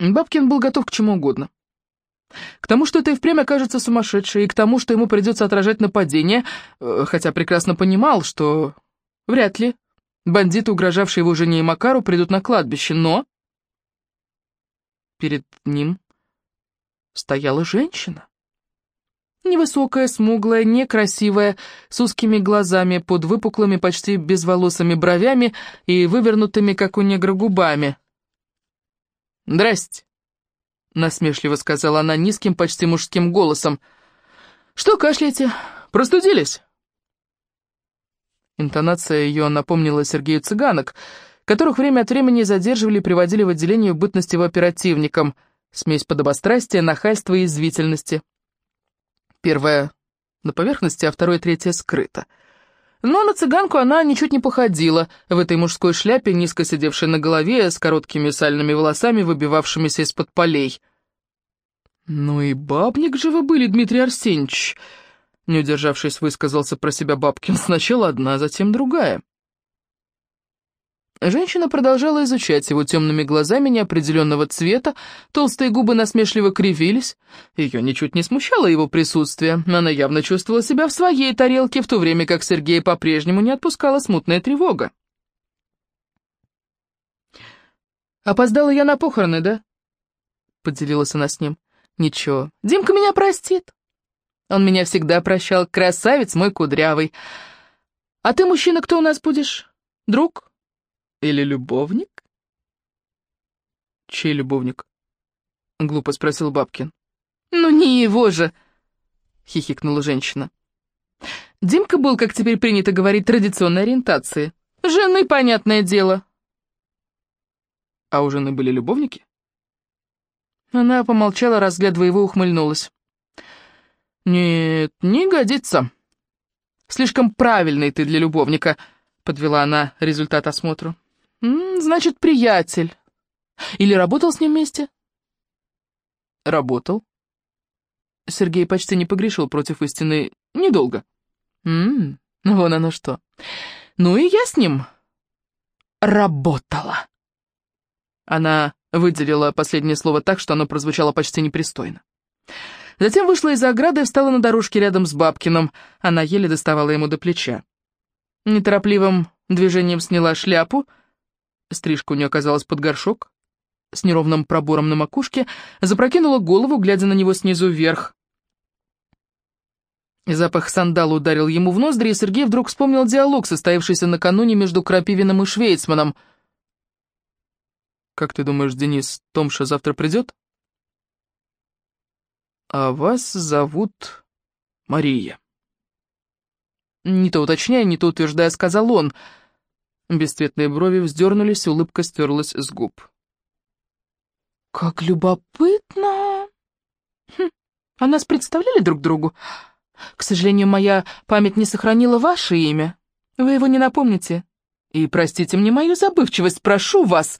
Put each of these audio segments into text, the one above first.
Бабкин был готов к чему угодно. К тому, что это и впрямь окажется сумасшедшей, и к тому, что ему придется отражать нападение, э, хотя прекрасно понимал, что вряд ли бандиты, угрожавшие его жене и Макару, придут на кладбище, но... Перед ним стояла женщина. Невысокая, смуглая, некрасивая, с узкими глазами, под выпуклыми, почти безволосыми бровями и вывернутыми, как у негра, губами. «Здрасте», — насмешливо сказала она низким, почти мужским голосом. «Что кашляете? Простудились?» Интонация ее напомнила Сергею Цыганок, которых время от времени задерживали и приводили в отделение в бытность его оперативником, смесь подобострастия, нахальства и извительности. Первое на поверхности, а второе третье скрыто. Но на цыганку она ничуть не походила, в этой мужской шляпе, низко сидевшей на голове, с короткими сальными волосами, выбивавшимися из-под полей. «Ну и бабник же вы были, Дмитрий Арсеньевич!» Не удержавшись, высказался про себя Бабкин. Сначала одна, затем другая. Женщина продолжала изучать его темными глазами неопределенного цвета, толстые губы насмешливо кривились. Ее ничуть не смущало его присутствие, она явно чувствовала себя в своей тарелке, в то время как Сергея по-прежнему не отпускала смутная тревога. «Опоздала я на похороны, да?» — поделилась она с ним. «Ничего, Димка меня простит. Он меня всегда прощал, красавец мой кудрявый. А ты, мужчина, кто у нас будешь? Друг?» Или любовник? Чей любовник? Глупо спросил Бабкин. Ну не его же, хихикнула женщина. Димка был, как теперь принято говорить, традиционной ориентации. Жены, понятное дело. А у жены были любовники? Она помолчала, разглядывая его, ухмыльнулась. «Нет, не годится. Слишком правильный ты для любовника», — подвела она результат осмотру. «Значит, приятель. Или работал с ним вместе?» «Работал». Сергей почти не погрешил против истины недолго. «М -м, вон оно что. Ну и я с ним работала». Она выделила последнее слово так, что оно прозвучало почти непристойно. Затем вышла из ограды и встала на дорожке рядом с Бабкиным. Она еле доставала ему до плеча. Неторопливым движением сняла шляпу — Стрижка у нее оказалась под горшок, с неровным пробором на макушке, запрокинула голову, глядя на него снизу вверх. Запах сандала ударил ему в ноздри, и Сергей вдруг вспомнил диалог, состоявшийся накануне между Крапивиным и Швейцманом. «Как ты думаешь, Денис, Томша завтра придет?» «А вас зовут Мария». Не то уточняя, не то утверждая, сказал он — Бесцветные брови вздернулись, улыбка стерлась с губ. «Как любопытно! Хм, а нас представляли друг другу? К сожалению, моя память не сохранила ваше имя. Вы его не напомните. И простите мне мою забывчивость, прошу вас!»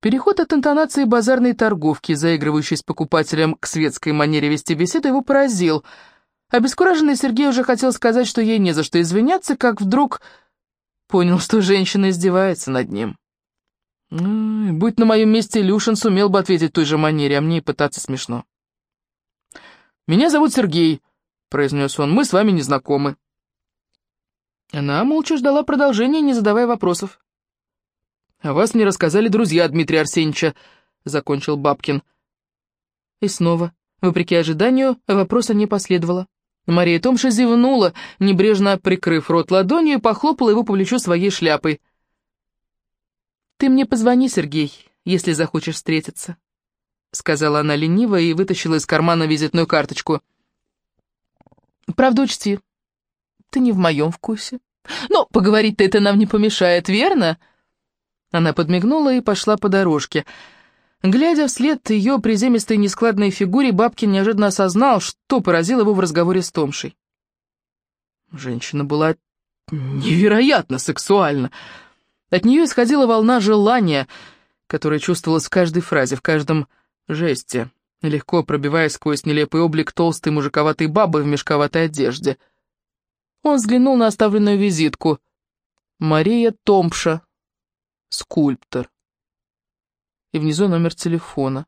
Переход от интонации базарной торговки, заигрывающей с покупателем к светской манере вести беседу, его поразил. Обескураженный Сергей уже хотел сказать, что ей не за что извиняться, как вдруг Понял, что женщина издевается над ним. Будь на моем месте, Илюшин сумел бы ответить той же манере, а мне и пытаться смешно. «Меня зовут Сергей», — произнес он, — «мы с вами не знакомы». Она молча ждала продолжения, не задавая вопросов. «О вас мне рассказали друзья Дмитрия Арсеньевича», — закончил Бабкин. И снова, вопреки ожиданию, вопроса не последовало. Мария Томша зевнула, небрежно прикрыв рот ладонью, и похлопала его по плечу своей шляпой. «Ты мне позвони, Сергей, если захочешь встретиться», — сказала она лениво и вытащила из кармана визитную карточку. «Правда, учти, ты не в моем вкусе. Но поговорить-то это нам не помешает, верно?» Она подмигнула и пошла по дорожке — Глядя вслед ее приземистой нескладной фигуре, Бабкин неожиданно осознал, что поразило его в разговоре с Томшей. Женщина была невероятно сексуальна. От нее исходила волна желания, которая чувствовалась в каждой фразе, в каждом жесте, легко пробиваясь сквозь нелепый облик толстой мужиковатой бабы в мешковатой одежде. Он взглянул на оставленную визитку. «Мария Томша, скульптор». И внизу номер телефона.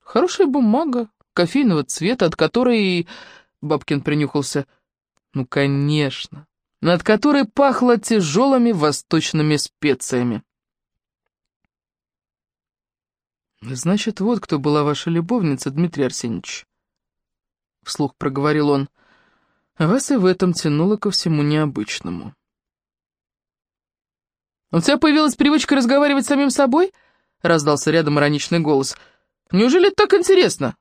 Хорошая бумага, кофейного цвета, от которой... Бабкин принюхался. Ну, конечно. Над которой пахло тяжелыми восточными специями. «Значит, вот кто была ваша любовница, Дмитрий Арсеньевич», — вслух проговорил он. «Вас и в этом тянуло ко всему необычному». «У тебя появилась привычка разговаривать с самим собой?» — раздался рядом ироничный голос. «Неужели это так интересно?»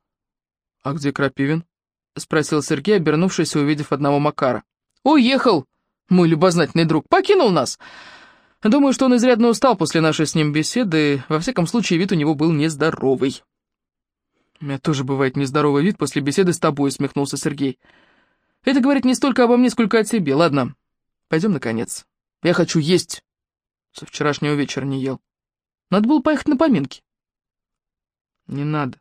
«А где Крапивин?» — спросил Сергей, обернувшись и увидев одного Макара. «Уехал, мой любознательный друг, покинул нас!» Думаю, что он изрядно устал после нашей с ним беседы, во всяком случае, вид у него был нездоровый. «У меня тоже бывает нездоровый вид после беседы с тобой», — усмехнулся Сергей. «Это говорит не столько обо мне, сколько о тебе. Ладно, пойдем, наконец. Я хочу есть. Со вчерашнего вечера не ел. Надо было поехать на поминки». «Не надо.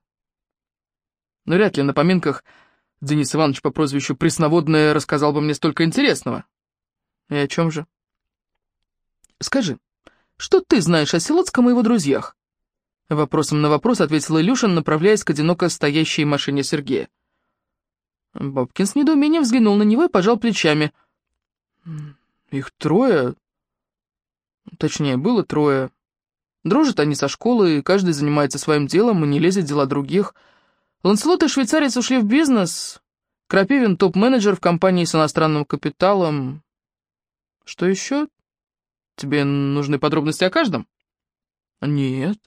Но вряд ли на поминках Денис Иванович по прозвищу Пресноводная рассказал бы мне столько интересного». «И о чем же?» «Скажи, что ты знаешь о Селоцком и его друзьях?» Вопросом на вопрос ответил Илюшин, направляясь к одиноко стоящей машине Сергея. Бабкин с недоумением взглянул на него и пожал плечами. «Их трое. Точнее, было трое. Дружат они со школы, и каждый занимается своим делом и не лезет в дела других. Ланселот и швейцарец ушли в бизнес. Крапивин топ-менеджер в компании с иностранным капиталом. Что еще? Тебе нужны подробности о каждом? Нет.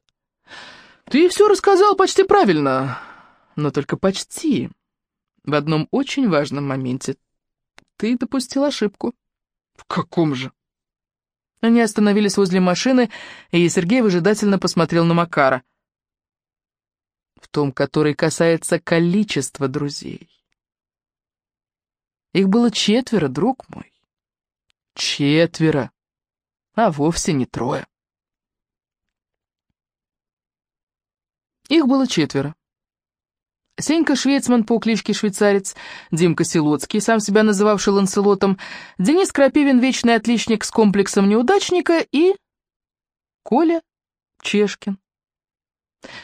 Ты все рассказал почти правильно, но только почти. В одном очень важном моменте ты допустил ошибку. В каком же? Они остановились возле машины, и Сергей выжидательно посмотрел на Макара. В том, который касается количества друзей. Их было четверо, друг мой. Четверо а вовсе не трое. Их было четверо. Сенька Швейцман по кличке Швейцарец, Димка Силоцкий, сам себя называвший Ланселотом, Денис Крапивин, вечный отличник с комплексом неудачника и... Коля Чешкин.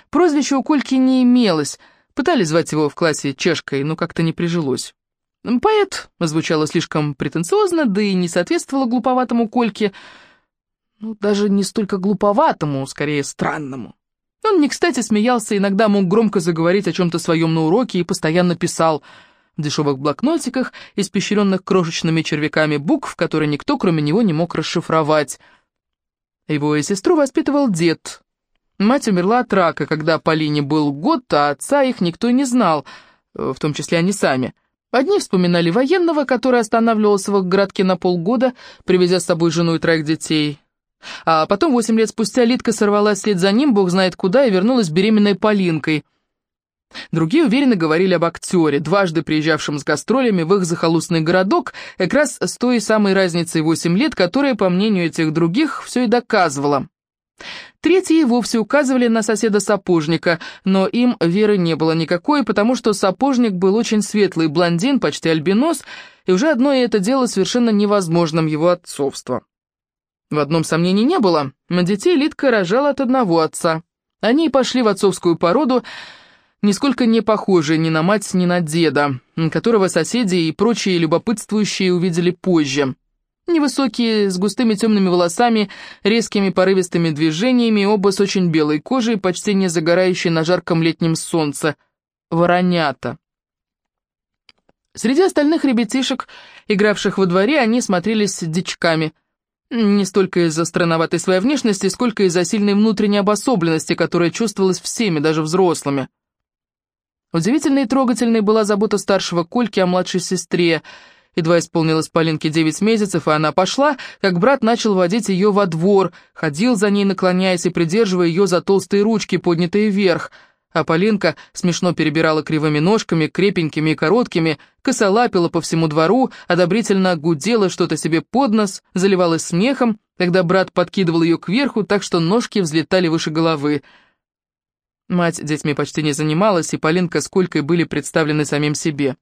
Прозвище у Кольки не имелось, пытались звать его в классе Чешкой, но как-то не прижилось. Поэт звучало слишком претенциозно, да и не соответствовало глуповатому Кольке, ну, даже не столько глуповатому, скорее странному. Он не кстати смеялся, иногда мог громко заговорить о чем-то своем на уроке и постоянно писал в дешевых блокнотиках, испещренных крошечными червяками букв, которые никто, кроме него, не мог расшифровать. Его и сестру воспитывал дед. Мать умерла от рака, когда Полине был год, а отца их никто не знал, в том числе они сами. Одни вспоминали военного, который останавливался в их городке на полгода, привезя с собой жену и троих детей. А потом, восемь лет спустя, Литка сорвалась вслед за ним, бог знает куда, и вернулась беременной Полинкой. Другие уверенно говорили об актере, дважды приезжавшем с гастролями в их захолустный городок, как раз с той самой разницей восемь лет, которая, по мнению этих других, все и доказывала. Третьи вовсе указывали на соседа-сапожника, но им веры не было никакой, потому что сапожник был очень светлый блондин, почти альбинос, и уже одно это дело совершенно невозможным его отцовство. В одном сомнений не было. Детей Литка рожала от одного отца. Они пошли в отцовскую породу, нисколько не похожие ни на мать, ни на деда, которого соседи и прочие любопытствующие увидели позже. Невысокие, с густыми темными волосами, резкими порывистыми движениями, оба с очень белой кожей, почти не загорающие на жарком летнем солнце. Воронята. Среди остальных ребятишек, игравших во дворе, они смотрелись дичками – не столько из-за странноватой своей внешности, сколько из-за сильной внутренней обособленности, которая чувствовалась всеми, даже взрослыми. Удивительной и трогательной была забота старшего Кольки о младшей сестре. Едва исполнилось Полинке девять месяцев, и она пошла, как брат начал водить ее во двор, ходил за ней, наклоняясь и придерживая ее за толстые ручки, поднятые вверх — а Полинка смешно перебирала кривыми ножками, крепенькими и короткими, косолапила по всему двору, одобрительно гудела что-то себе под нос, заливалась смехом, когда брат подкидывал ее кверху, так что ножки взлетали выше головы. Мать детьми почти не занималась, и Полинка с Колькой были представлены самим себе.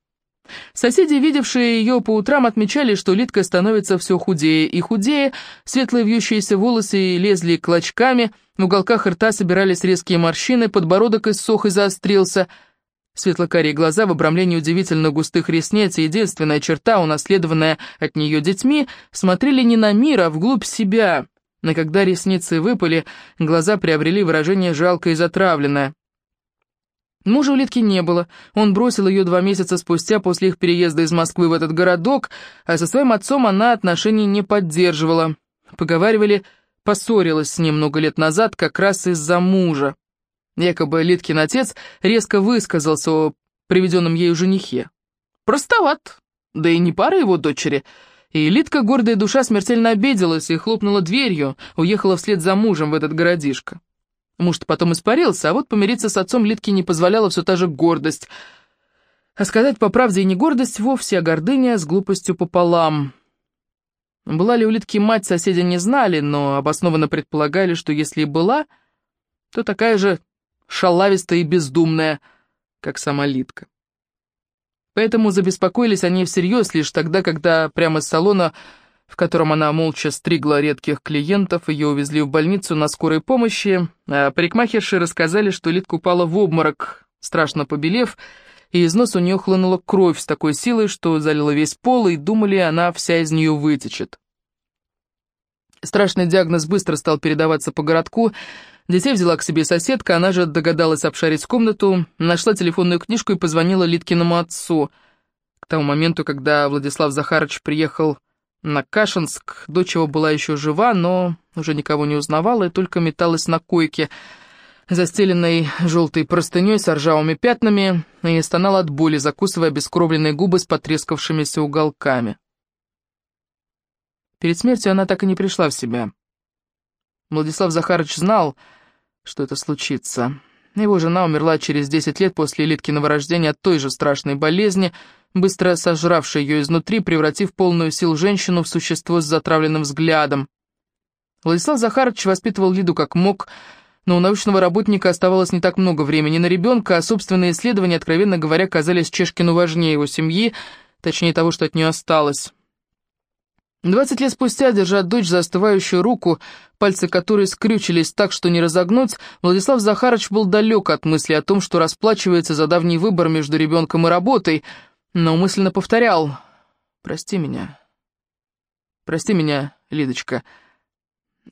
Соседи, видевшие ее по утрам, отмечали, что Литка становится все худее и худее, светлые вьющиеся волосы лезли клочками, В уголках рта собирались резкие морщины, подбородок иссох и заострился. Светло-карие глаза в обрамлении удивительно густых ресниц, единственная черта, унаследованная от нее детьми, смотрели не на мир, а вглубь себя. Но когда ресницы выпали, глаза приобрели выражение жалкое и затравленное. Мужа у Литки не было. Он бросил ее два месяца спустя после их переезда из Москвы в этот городок, а со своим отцом она отношений не поддерживала. Поговаривали, поссорилась с ним много лет назад как раз из-за мужа. Якобы Литкин отец резко высказался о приведенном ею женихе. Простоват, да и не пара его дочери. И Литка, гордая душа, смертельно обиделась и хлопнула дверью, уехала вслед за мужем в этот городишко. Муж-то потом испарился, а вот помириться с отцом Литке не позволяла все та же гордость. А сказать по правде и не гордость вовсе, а гордыня с глупостью пополам. Была ли у Литки мать, соседи не знали, но обоснованно предполагали, что если и была, то такая же шалавистая и бездумная, как сама Литка. Поэтому забеспокоились они всерьез лишь тогда, когда прямо из салона в котором она молча стригла редких клиентов, ее увезли в больницу на скорой помощи, а парикмахерши рассказали, что Литка упала в обморок, страшно побелев, и из носа у нее хлынула кровь с такой силой, что залила весь пол, и думали, она вся из нее вытечет. Страшный диагноз быстро стал передаваться по городку, детей взяла к себе соседка, она же догадалась обшарить комнату, нашла телефонную книжку и позвонила Литкиному отцу. К тому моменту, когда Владислав Захарович приехал на Кашинск, дочь его была еще жива, но уже никого не узнавала и только металась на койке, застеленной желтой простыней с ржавыми пятнами, и стонала от боли, закусывая бескровленные губы с потрескавшимися уголками. Перед смертью она так и не пришла в себя. Владислав Захарович знал, что это случится. Его жена умерла через 10 лет после Литкиного рождения от той же страшной болезни, быстро сожравшей ее изнутри, превратив полную сил женщину в существо с затравленным взглядом. Владислав Захарович воспитывал Лиду как мог, но у научного работника оставалось не так много времени на ребенка, а собственные исследования, откровенно говоря, казались Чешкину важнее его семьи, точнее того, что от нее осталось. Двадцать лет спустя, держа дочь за остывающую руку, пальцы которой скрючились так, что не разогнуть, Владислав Захарович был далек от мысли о том, что расплачивается за давний выбор между ребенком и работой, но мысленно повторял «Прости меня, прости меня, Лидочка»,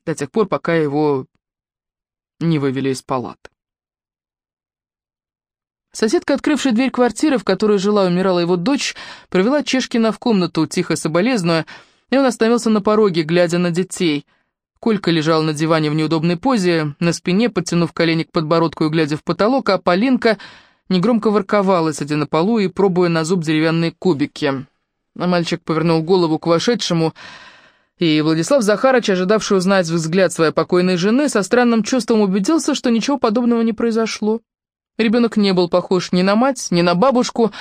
до тех пор, пока его не вывели из палаты. Соседка, открывшая дверь квартиры, в которой жила и умирала его дочь, провела Чешкина в комнату, тихо соболезнуя, и он остановился на пороге, глядя на детей. Колька лежал на диване в неудобной позе, на спине, подтянув колени к подбородку и глядя в потолок, а Полинка негромко ворковала, сидя на полу и пробуя на зуб деревянные кубики. А мальчик повернул голову к вошедшему, и Владислав Захарович, ожидавший узнать взгляд своей покойной жены, со странным чувством убедился, что ничего подобного не произошло. Ребенок не был похож ни на мать, ни на бабушку,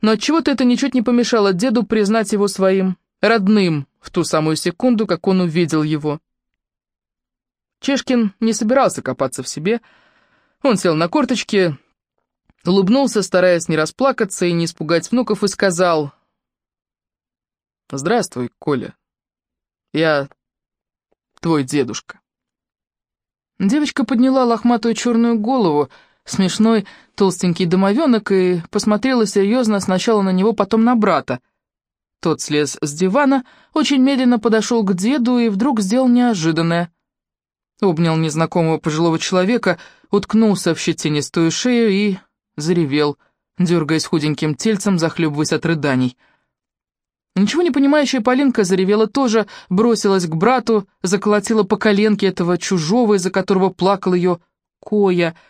но отчего-то это ничуть не помешало деду признать его своим родным в ту самую секунду, как он увидел его. Чешкин не собирался копаться в себе. Он сел на корточки, улыбнулся, стараясь не расплакаться и не испугать внуков, и сказал «Здравствуй, Коля. Я твой дедушка». Девочка подняла лохматую черную голову, смешной толстенький домовенок, и посмотрела серьезно сначала на него, потом на брата — тот слез с дивана, очень медленно подошел к деду и вдруг сделал неожиданное. Обнял незнакомого пожилого человека, уткнулся в щетинистую шею и заревел, дергаясь худеньким тельцем, захлебываясь от рыданий. Ничего не понимающая Полинка заревела тоже, бросилась к брату, заколотила по коленке этого чужого, из-за которого плакал ее Коя —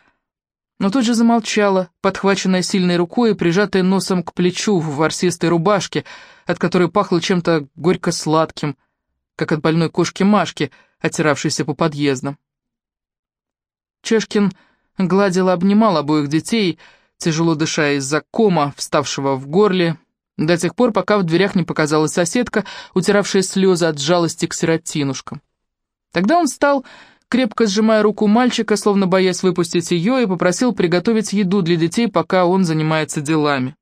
но тут же замолчала, подхваченная сильной рукой и прижатая носом к плечу в ворсистой рубашке, от которой пахло чем-то горько-сладким, как от больной кошки Машки, оттиравшейся по подъездам. Чешкин гладил и обнимал обоих детей, тяжело дыша из-за кома, вставшего в горле, до тех пор, пока в дверях не показалась соседка, утиравшая слезы от жалости к сиротинушкам. Тогда он встал крепко сжимая руку мальчика, словно боясь выпустить ее, и попросил приготовить еду для детей, пока он занимается делами.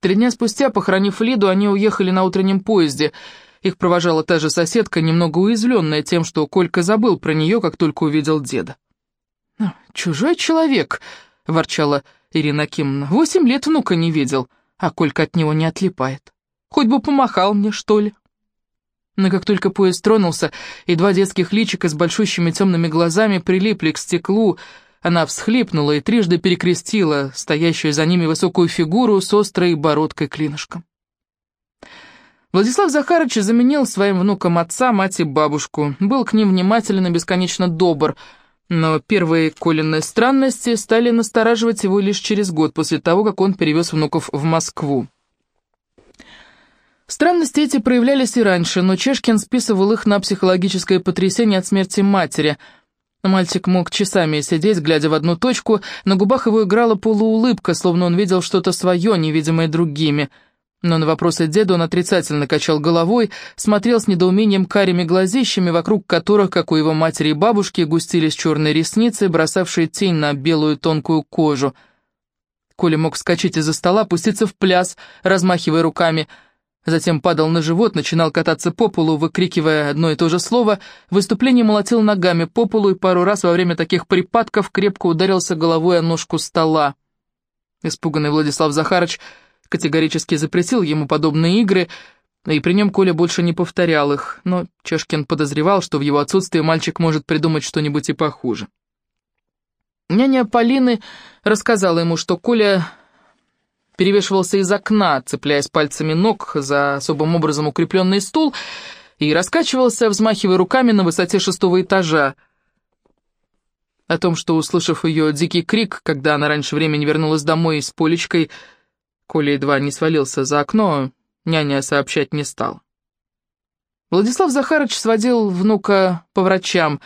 Три дня спустя, похоронив Лиду, они уехали на утреннем поезде. Их провожала та же соседка, немного уязвленная тем, что Колька забыл про нее, как только увидел деда. «Ну, «Чужой человек», — ворчала Ирина Кимовна, — «восемь лет внука не видел, а Колька от него не отлипает. Хоть бы помахал мне, что ли». Но как только поезд тронулся, и два детских личика с большущими темными глазами прилипли к стеклу, она всхлипнула и трижды перекрестила стоящую за ними высокую фигуру с острой бородкой клинышком. Владислав Захарович заменил своим внукам отца, мать и бабушку, был к ним внимателен и бесконечно добр, но первые Колины странности стали настораживать его лишь через год после того, как он перевез внуков в Москву. Странности эти проявлялись и раньше, но Чешкин списывал их на психологическое потрясение от смерти матери. Мальчик мог часами сидеть, глядя в одну точку, на губах его играла полуулыбка, словно он видел что-то свое, невидимое другими. Но на вопросы деда он отрицательно качал головой, смотрел с недоумением карими глазищами, вокруг которых, как у его матери и бабушки, густились черные ресницы, бросавшие тень на белую тонкую кожу. Коля мог вскочить из-за стола, пуститься в пляс, размахивая руками – Затем падал на живот, начинал кататься по полу, выкрикивая одно и то же слово. В выступлении молотил ногами по полу и пару раз во время таких припадков крепко ударился головой о ножку стола. Испуганный Владислав Захарыч категорически запретил ему подобные игры, и при нем Коля больше не повторял их, но Чешкин подозревал, что в его отсутствии мальчик может придумать что-нибудь и похуже. Няня Полины рассказала ему, что Коля перевешивался из окна, цепляясь пальцами ног за особым образом укрепленный стул, и раскачивался, взмахивая руками на высоте шестого этажа. О том, что, услышав ее дикий крик, когда она раньше времени вернулась домой с Полечкой, Коля едва не свалился за окно, няня сообщать не стал. Владислав Захарович сводил внука по врачам.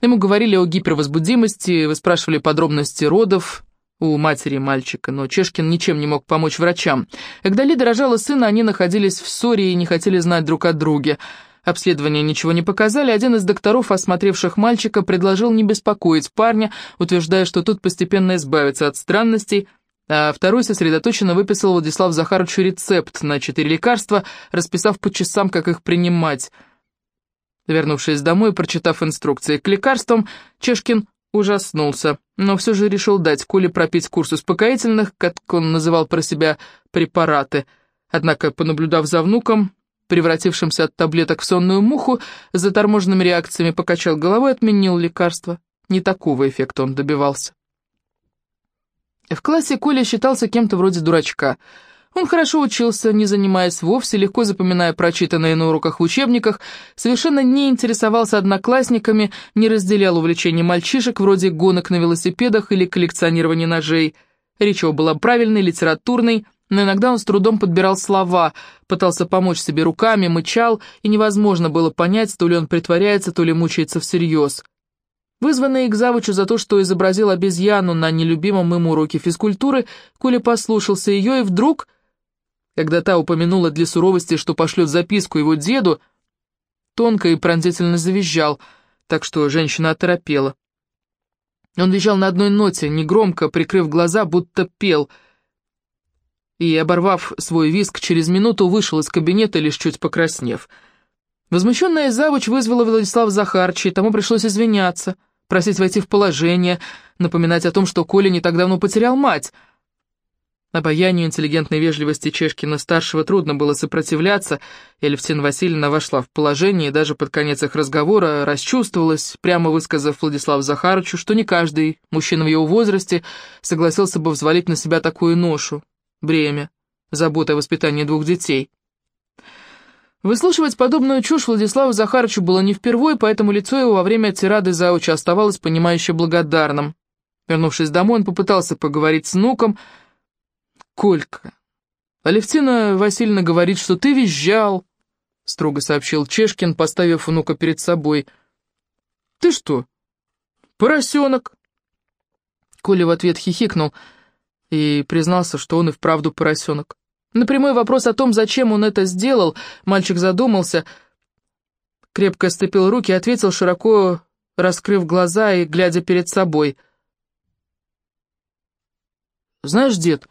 Ему говорили о гипервозбудимости, выспрашивали подробности родов, у матери мальчика, но Чешкин ничем не мог помочь врачам. Когда Лида рожала сына, они находились в ссоре и не хотели знать друг о друге. Обследования ничего не показали, один из докторов, осмотревших мальчика, предложил не беспокоить парня, утверждая, что тут постепенно избавится от странностей, а второй сосредоточенно выписал Владислав Захаровичу рецепт на четыре лекарства, расписав по часам, как их принимать. Вернувшись домой, прочитав инструкции к лекарствам, Чешкин ужаснулся, но все же решил дать Коле пропить курс успокоительных, как он называл про себя, препараты. Однако, понаблюдав за внуком, превратившимся от таблеток в сонную муху, с заторможенными реакциями покачал головой и отменил лекарство. Не такого эффекта он добивался. В классе Коля считался кем-то вроде дурачка — он хорошо учился, не занимаясь вовсе, легко запоминая прочитанные на уроках в учебниках, совершенно не интересовался одноклассниками, не разделял увлечений мальчишек вроде гонок на велосипедах или коллекционирования ножей. Речь его была правильной, литературной, но иногда он с трудом подбирал слова, пытался помочь себе руками, мычал, и невозможно было понять, то ли он притворяется, то ли мучается всерьез. Вызванный к завучу за то, что изобразил обезьяну на нелюбимом им уроке физкультуры, Коля послушался ее и вдруг когда та упомянула для суровости, что пошлет записку его деду, тонко и пронзительно завизжал, так что женщина оторопела. Он визжал на одной ноте, негромко, прикрыв глаза, будто пел, и, оборвав свой виск, через минуту вышел из кабинета, лишь чуть покраснев. Возмущенная завуч вызвала Владислава Захарча, тому пришлось извиняться, просить войти в положение, напоминать о том, что Коля не так давно потерял мать — Обаянию интеллигентной вежливости Чешкина-старшего трудно было сопротивляться, и Васильевна вошла в положение и даже под конец их разговора расчувствовалась, прямо высказав Владиславу Захарычу, что не каждый мужчина в его возрасте согласился бы взвалить на себя такую ношу, бремя, забота о воспитании двух детей. Выслушивать подобную чушь Владиславу Захарычу было не впервой, поэтому лицо его во время тирады зауча оставалось понимающе благодарным. Вернувшись домой, он попытался поговорить с внуком, Колька, Алевтина Васильевна говорит, что ты визжал, — строго сообщил Чешкин, поставив внука перед собой. «Ты что, поросенок?» Коля в ответ хихикнул и признался, что он и вправду поросенок. На прямой вопрос о том, зачем он это сделал, мальчик задумался, крепко сцепил руки и ответил, широко раскрыв глаза и глядя перед собой. «Знаешь, дед,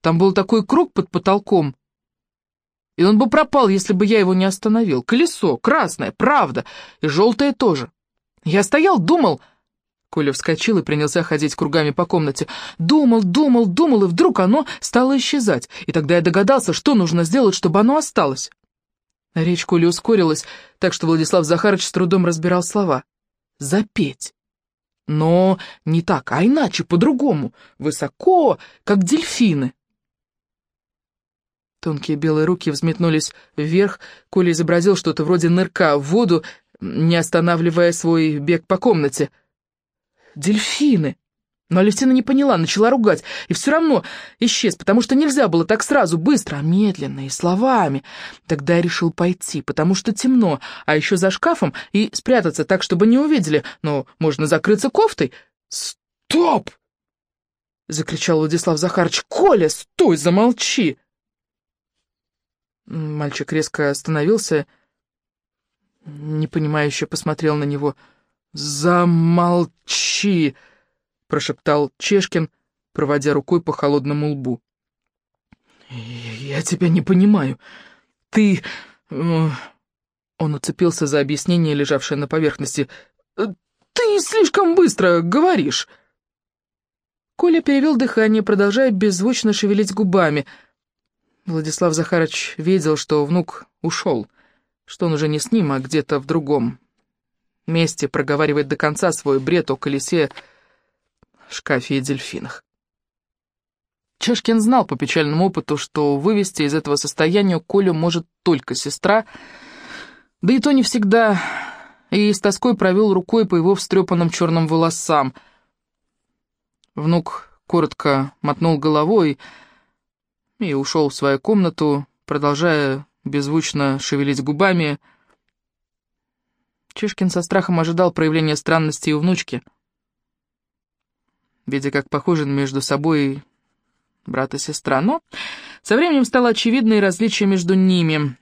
там был такой круг под потолком. И он бы пропал, если бы я его не остановил. Колесо, красное, правда, и желтое тоже. Я стоял, думал... Коля вскочил и принялся ходить кругами по комнате. Думал, думал, думал, и вдруг оно стало исчезать. И тогда я догадался, что нужно сделать, чтобы оно осталось. Речь Коли ускорилась, так что Владислав Захарович с трудом разбирал слова. «Запеть». Но не так, а иначе, по-другому. Высоко, как дельфины. Тонкие белые руки взметнулись вверх. Коля изобразил что-то вроде нырка в воду, не останавливая свой бег по комнате. «Дельфины!» Но Алевтина не поняла, начала ругать, и все равно исчез, потому что нельзя было так сразу, быстро, а медленно и словами. Тогда я решил пойти, потому что темно, а еще за шкафом и спрятаться так, чтобы не увидели, но можно закрыться кофтой. «Стоп!» — закричал Владислав Захарович. «Коля, стой, замолчи!» Мальчик резко остановился, непонимающе посмотрел на него. «Замолчи!» — прошептал Чешкин, проводя рукой по холодному лбу. «Я тебя не понимаю. Ты...» э, Он уцепился за объяснение, лежавшее на поверхности. «Ты слишком быстро говоришь!» Коля перевел дыхание, продолжая беззвучно шевелить губами. Владислав Захарович видел, что внук ушел, что он уже не с ним, а где-то в другом месте проговаривает до конца свой бред о колесе шкафе и дельфинах. Чешкин знал по печальному опыту, что вывести из этого состояния Колю может только сестра, да и то не всегда, и с тоской провел рукой по его встрепанным черным волосам. Внук коротко мотнул головой и ушел в свою комнату, продолжая беззвучно шевелить губами. Чешкин со страхом ожидал проявления странности у внучки — видя, как похожи между собой брат и сестра. Но со временем стало очевидно и различие между ними.